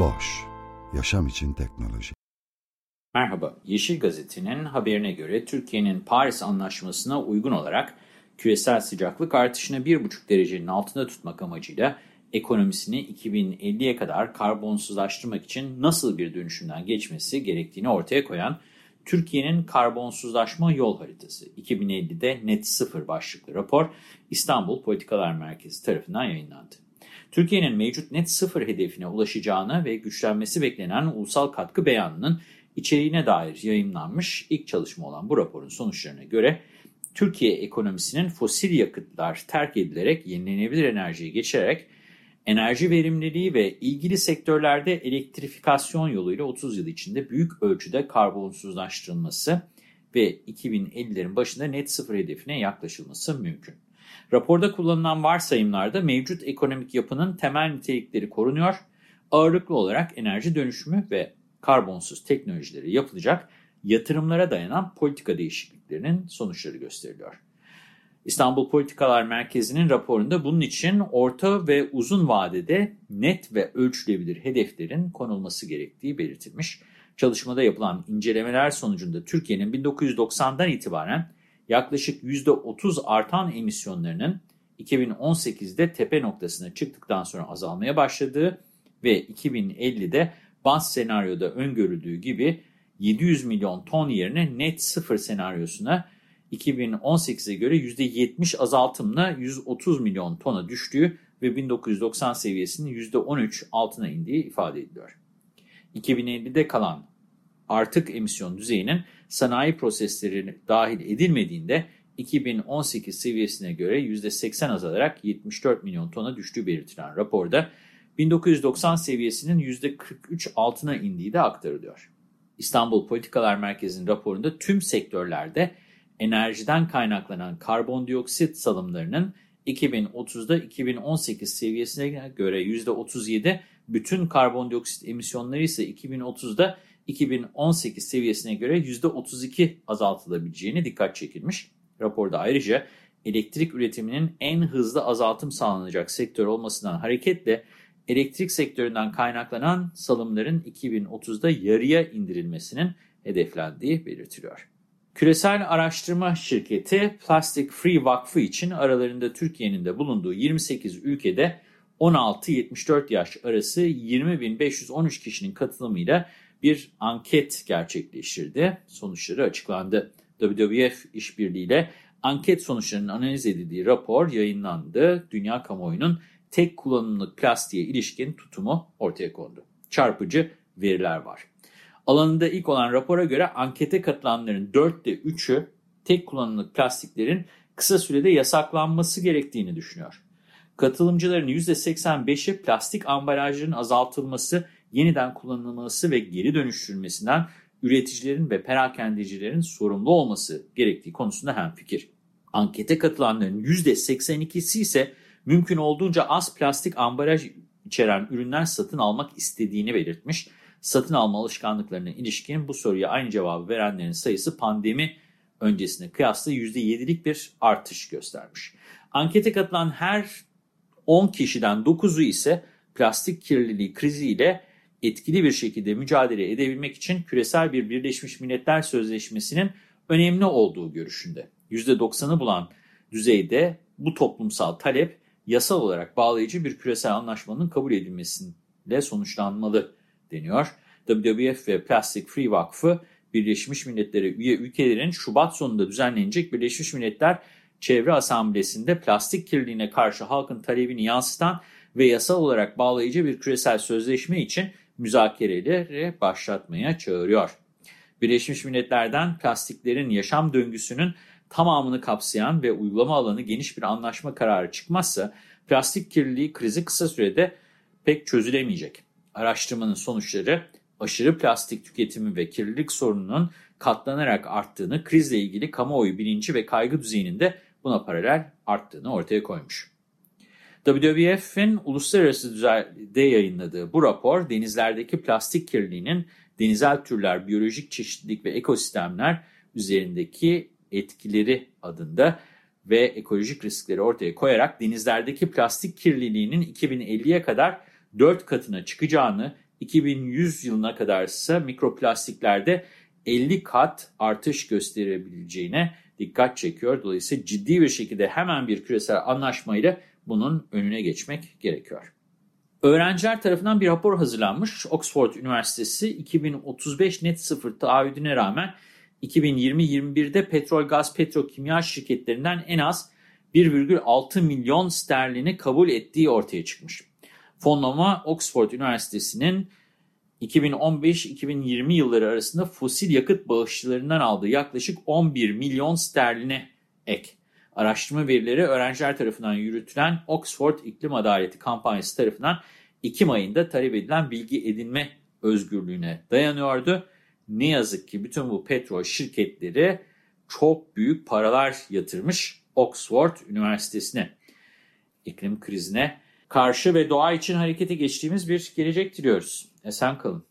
Boş, yaşam için teknoloji. Merhaba, Yeşil Gazete'nin haberine göre Türkiye'nin Paris Anlaşması'na uygun olarak küresel sıcaklık artışını 1,5 derecenin altında tutmak amacıyla ekonomisini 2050'ye kadar karbonsuzlaştırmak için nasıl bir dönüşümden geçmesi gerektiğini ortaya koyan Türkiye'nin karbonsuzlaşma yol haritası 2050'de net sıfır başlıklı rapor İstanbul Politikalar Merkezi tarafından yayınlandı. Türkiye'nin mevcut net sıfır hedefine ulaşacağını ve güçlenmesi beklenen ulusal katkı beyanının içeriğine dair yayınlanmış ilk çalışma olan bu raporun sonuçlarına göre Türkiye ekonomisinin fosil yakıtlar terk edilerek yenilenebilir enerjiye geçerek enerji verimliliği ve ilgili sektörlerde elektrifikasyon yoluyla 30 yıl içinde büyük ölçüde karbonsuzlaştırılması ve 2050'lerin başında net sıfır hedefine yaklaşılması mümkün. Raporda kullanılan varsayımlarda mevcut ekonomik yapının temel nitelikleri korunuyor, ağırlıklı olarak enerji dönüşümü ve karbonsuz teknolojileri yapılacak yatırımlara dayanan politika değişikliklerinin sonuçları gösteriliyor. İstanbul Politikalar Merkezi'nin raporunda bunun için orta ve uzun vadede net ve ölçülebilir hedeflerin konulması gerektiği belirtilmiş. Çalışmada yapılan incelemeler sonucunda Türkiye'nin 1990'dan itibaren yaklaşık %30 artan emisyonlarının 2018'de tepe noktasına çıktıktan sonra azalmaya başladığı ve 2050'de baz senaryoda öngörüldüğü gibi 700 milyon ton yerine net sıfır senaryosuna 2018'e göre %70 azaltımla 130 milyon tona düştüğü ve 1990 seviyesinin %13 altına indiği ifade ediliyor. 2050'de kalan artık emisyon düzeyinin sanayi prosesleri dahil edilmediğinde 2018 seviyesine göre %80 azalarak 74 milyon tona düştüğü belirtilen raporda 1990 seviyesinin %43 altına indiği de aktarılıyor. İstanbul Politikalar Merkezi'nin raporunda tüm sektörlerde enerjiden kaynaklanan karbondioksit salımlarının 2030'da 2018 seviyesine göre %37, bütün karbondioksit emisyonları ise 2030'da 2018 seviyesine göre %32 azaltılabileceğine dikkat çekilmiş. Raporda ayrıca elektrik üretiminin en hızlı azaltım sağlanacak sektör olmasından hareketle elektrik sektöründen kaynaklanan salımların 2030'da yarıya indirilmesinin hedeflendiği belirtiliyor. Küresel araştırma şirketi Plastic Free Vakfı için aralarında Türkiye'nin de bulunduğu 28 ülkede 16-74 yaş arası 20.513 kişinin katılımıyla bir anket gerçekleştirdi. Sonuçları açıklandı. WWF işbirliğiyle anket sonuçlarının analiz edildiği rapor yayınlandı. Dünya kamuoyunun tek kullanımlık plastiğe ilişkin tutumu ortaya kondu. Çarpıcı veriler var. Alanında ilk olan rapora göre ankete katılanların dörtte üçü tek kullanımlık plastiklerin kısa sürede yasaklanması gerektiğini düşünüyor. Katılımcıların %85'i plastik ambalajların azaltılması, yeniden kullanılması ve geri dönüştürülmesinden üreticilerin ve perakendecilerin sorumlu olması gerektiği konusunda hemfikir. Ankete katılanların %82'si ise mümkün olduğunca az plastik ambalaj içeren ürünler satın almak istediğini belirtmiş satın alma alışkanlıklarına ilişkin bu soruya aynı cevabı verenlerin sayısı pandemi öncesine kıyasla %7'lik bir artış göstermiş. Ankete katılan her 10 kişiden 9'u ise plastik kirliliği kriziyle etkili bir şekilde mücadele edebilmek için küresel bir Birleşmiş Milletler Sözleşmesi'nin önemli olduğu görüşünde. %90'ı bulan düzeyde bu toplumsal talep yasal olarak bağlayıcı bir küresel anlaşmanın kabul edilmesiyle sonuçlanmalı deniyor. WWF ve Plastic Free Vakfı Birleşmiş Milletler'e üye ülkelerin Şubat sonunda düzenlenecek Birleşmiş Milletler Çevre Asamblesi'nde plastik kirliliğine karşı halkın talebini yansıtan ve yasal olarak bağlayıcı bir küresel sözleşme için müzakereleri başlatmaya çağırıyor. Birleşmiş Milletler'den plastiklerin yaşam döngüsünün tamamını kapsayan ve uygulama alanı geniş bir anlaşma kararı çıkmazsa plastik kirliliği krizi kısa sürede pek çözülemeyecek. Araştırmanın sonuçları aşırı plastik tüketimi ve kirlilik sorununun katlanarak arttığını, krizle ilgili kamuoyu bilinci ve kaygı düzeyinin de buna paralel arttığını ortaya koymuş. WWF'in uluslararası düzeyde yayınladığı bu rapor denizlerdeki plastik kirliliğinin denizel türler, biyolojik çeşitlilik ve ekosistemler üzerindeki etkileri adında ve ekolojik riskleri ortaya koyarak denizlerdeki plastik kirliliğinin 2050'ye kadar 4 katına çıkacağını, 2100 yılına kadar ise mikroplastiklerde 50 kat artış gösterebileceğine dikkat çekiyor. Dolayısıyla ciddi bir şekilde hemen bir küresel anlaşmayla bunun önüne geçmek gerekiyor. Öğrenciler tarafından bir rapor hazırlanmış. Oxford Üniversitesi 2035 net sıfır taahhüdüne rağmen 2020-21'de petrol, gaz, petrokimya şirketlerinden en az 1,6 milyon sterlini kabul ettiği ortaya çıkmış. Fonlama Oxford Üniversitesi'nin 2015-2020 yılları arasında fosil yakıt bağışçılarından aldığı yaklaşık 11 milyon sterline ek. Araştırma verileri öğrenciler tarafından yürütülen Oxford İklim Adaleti kampanyası tarafından Ekim ayında talep edilen bilgi edinme özgürlüğüne dayanıyordu. Ne yazık ki bütün bu petrol şirketleri çok büyük paralar yatırmış Oxford Üniversitesi'ne. İklim krizine karşı ve doğa için harekete geçtiğimiz bir gelecek diliyoruz. Esen kalın.